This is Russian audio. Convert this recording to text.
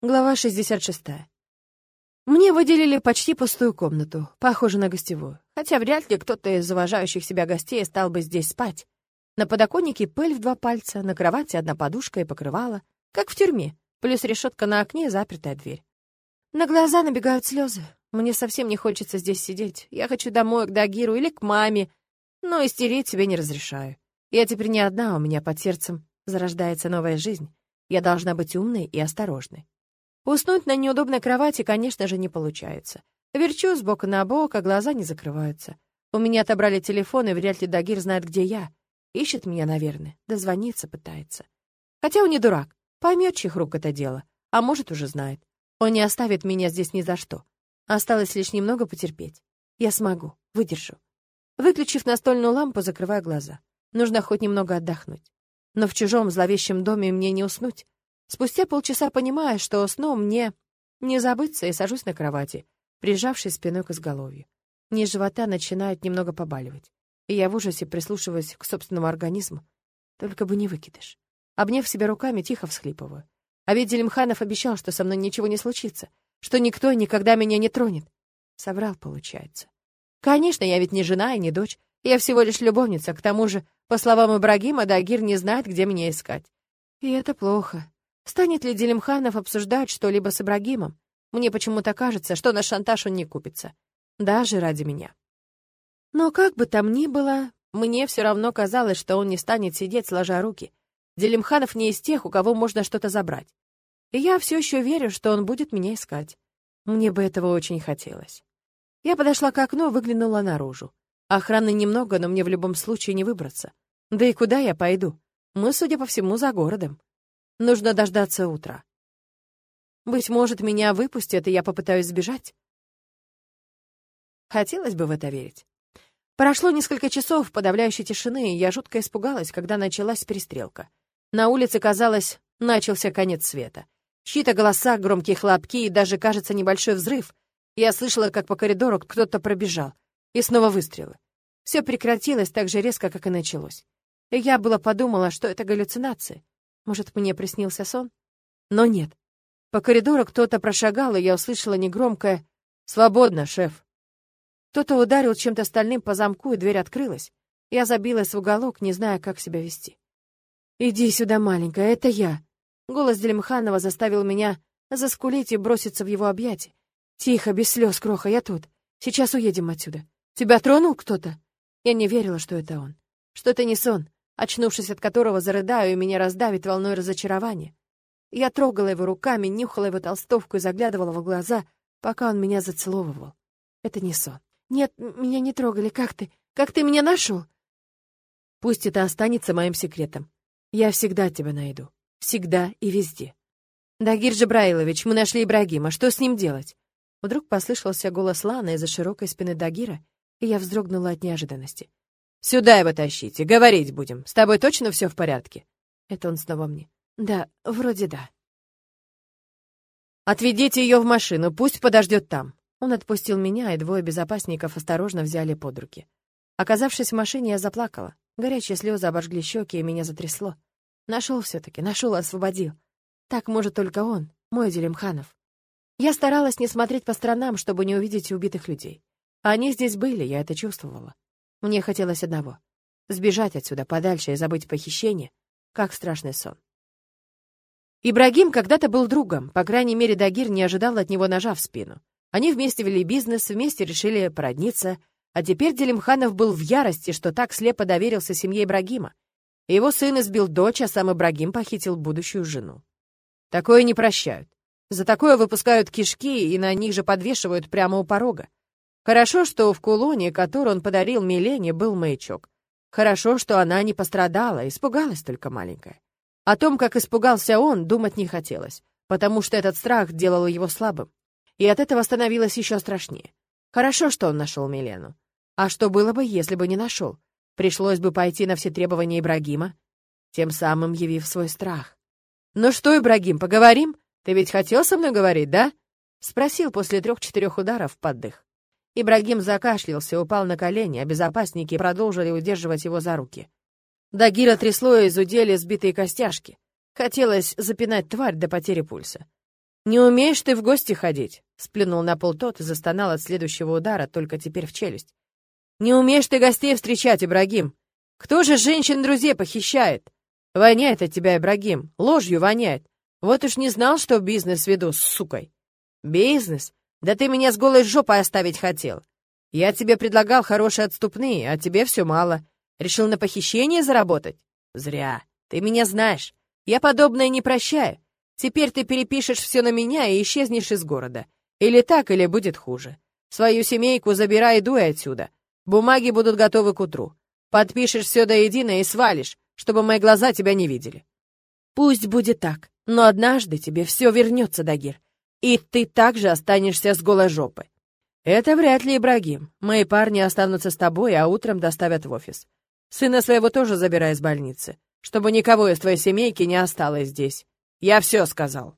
Глава 66. Мне выделили почти пустую комнату, похожую на гостевую, хотя вряд ли кто-то из уважающих себя гостей стал бы здесь спать. На подоконнике пыль в два пальца, на кровати одна подушка и покрывало, как в тюрьме, плюс решетка на окне и запертая дверь. На глаза набегают слезы. Мне совсем не хочется здесь сидеть. Я хочу домой к Дагиру или к маме, но истерить себе не разрешаю. Я теперь не одна, у меня под сердцем зарождается новая жизнь. Я должна быть умной и осторожной. Уснуть на неудобной кровати, конечно же, не получается. Верчу с бока на бок, а глаза не закрываются. У меня отобрали телефон, и вряд ли Дагир знает, где я. Ищет меня, наверное, дозвониться пытается. Хотя он не дурак, поймет, чьих рук это дело, а может, уже знает. Он не оставит меня здесь ни за что. Осталось лишь немного потерпеть. Я смогу, выдержу. Выключив настольную лампу, закрываю глаза. Нужно хоть немного отдохнуть. Но в чужом зловещем доме мне не уснуть. Спустя полчаса понимаю, что сном мне не забыться, и сажусь на кровати, прижавшись спиной к изголовью. Низ живота начинает немного побаливать, и я в ужасе прислушиваюсь к собственному организму. Только бы не выкидыш. Обняв себя руками, тихо всхлипываю. А ведь Делимханов обещал, что со мной ничего не случится, что никто никогда меня не тронет. Соврал, получается. Конечно, я ведь не жена и не дочь, я всего лишь любовница, к тому же, по словам Ибрагима, Дагир не знает, где меня искать. И это плохо. Станет ли Делимханов обсуждать что-либо с Ибрагимом? Мне почему-то кажется, что на шантаж он не купится. Даже ради меня. Но как бы там ни было, мне все равно казалось, что он не станет сидеть, сложа руки. Делимханов не из тех, у кого можно что-то забрать. И я все еще верю, что он будет меня искать. Мне бы этого очень хотелось. Я подошла к окну, выглянула наружу. Охраны немного, но мне в любом случае не выбраться. Да и куда я пойду? Мы, судя по всему, за городом. Нужно дождаться утра. Быть может, меня выпустят, и я попытаюсь сбежать. Хотелось бы в это верить. Прошло несколько часов подавляющей тишины, и я жутко испугалась, когда началась перестрелка. На улице, казалось, начался конец света. Чьи-то голоса, громкие хлопки и даже, кажется, небольшой взрыв. Я слышала, как по коридору кто-то пробежал. И снова выстрелы. Все прекратилось так же резко, как и началось. И я было подумала, что это галлюцинации. Может, мне приснился сон? Но нет. По коридору кто-то прошагал, и я услышала негромкое «Свободно, шеф». Кто-то ударил чем-то стальным по замку, и дверь открылась. Я забилась в уголок, не зная, как себя вести. «Иди сюда, маленькая, это я». Голос Делимханова заставил меня заскулить и броситься в его объятия. «Тихо, без слез, Кроха, я тут. Сейчас уедем отсюда. Тебя тронул кто-то?» Я не верила, что это он. Что это не сон очнувшись от которого зарыдаю, и меня раздавит волной разочарования. Я трогала его руками, нюхала его толстовку и заглядывала в глаза, пока он меня зацеловывал. Это не сон. Нет, меня не трогали. Как ты? Как ты меня нашел? Пусть это останется моим секретом. Я всегда тебя найду. Всегда и везде. Дагир Джабраилович, мы нашли Ибрагима. Что с ним делать? Вдруг послышался голос Ланы из-за широкой спины Дагира, и я вздрогнула от неожиданности. Сюда его тащите, говорить будем. С тобой точно все в порядке?» Это он снова мне. «Да, вроде да». «Отведите ее в машину, пусть подождет там». Он отпустил меня, и двое безопасников осторожно взяли под руки. Оказавшись в машине, я заплакала. Горячие слезы обожгли щеки, и меня затрясло. Нашел все-таки, нашел и освободил. Так может только он, мой Делимханов. Я старалась не смотреть по сторонам, чтобы не увидеть убитых людей. Они здесь были, я это чувствовала. Мне хотелось одного — сбежать отсюда подальше и забыть похищение, как страшный сон. Ибрагим когда-то был другом, по крайней мере, Дагир не ожидал от него ножа в спину. Они вместе вели бизнес, вместе решили породниться, а теперь Делимханов был в ярости, что так слепо доверился семье Ибрагима. Его сын избил дочь, а сам Ибрагим похитил будущую жену. Такое не прощают. За такое выпускают кишки и на них же подвешивают прямо у порога. Хорошо, что в кулоне, который он подарил Милене, был маячок. Хорошо, что она не пострадала, испугалась только маленькая. О том, как испугался он, думать не хотелось, потому что этот страх делал его слабым. И от этого становилось еще страшнее. Хорошо, что он нашел Милену. А что было бы, если бы не нашел? Пришлось бы пойти на все требования Ибрагима, тем самым явив свой страх. «Ну что, Ибрагим, поговорим? Ты ведь хотел со мной говорить, да?» — спросил после трех-четырех ударов под дых. Ибрагим закашлялся, упал на колени, а безопасники продолжили удерживать его за руки. Дагира трясло и изудели сбитые костяшки. Хотелось запинать тварь до потери пульса. «Не умеешь ты в гости ходить?» — сплюнул на пол тот и застонал от следующего удара, только теперь в челюсть. «Не умеешь ты гостей встречать, Ибрагим! Кто же женщин-друзей похищает? Воняет от тебя, Ибрагим, ложью воняет. Вот уж не знал, что бизнес веду с сукой». «Бизнес? Да ты меня с голой жопой оставить хотел. Я тебе предлагал хорошие отступные, а тебе все мало. Решил на похищение заработать? Зря. Ты меня знаешь. Я подобное не прощаю. Теперь ты перепишешь все на меня и исчезнешь из города. Или так, или будет хуже. Свою семейку забирай и дуй отсюда. Бумаги будут готовы к утру. Подпишешь все до едино и свалишь, чтобы мои глаза тебя не видели. Пусть будет так, но однажды тебе все вернется, Дагир. И ты также останешься с голой жопой. Это вряд ли, Ибрагим. Мои парни останутся с тобой, а утром доставят в офис. Сына своего тоже забирай из больницы, чтобы никого из твоей семейки не осталось здесь. Я все сказал.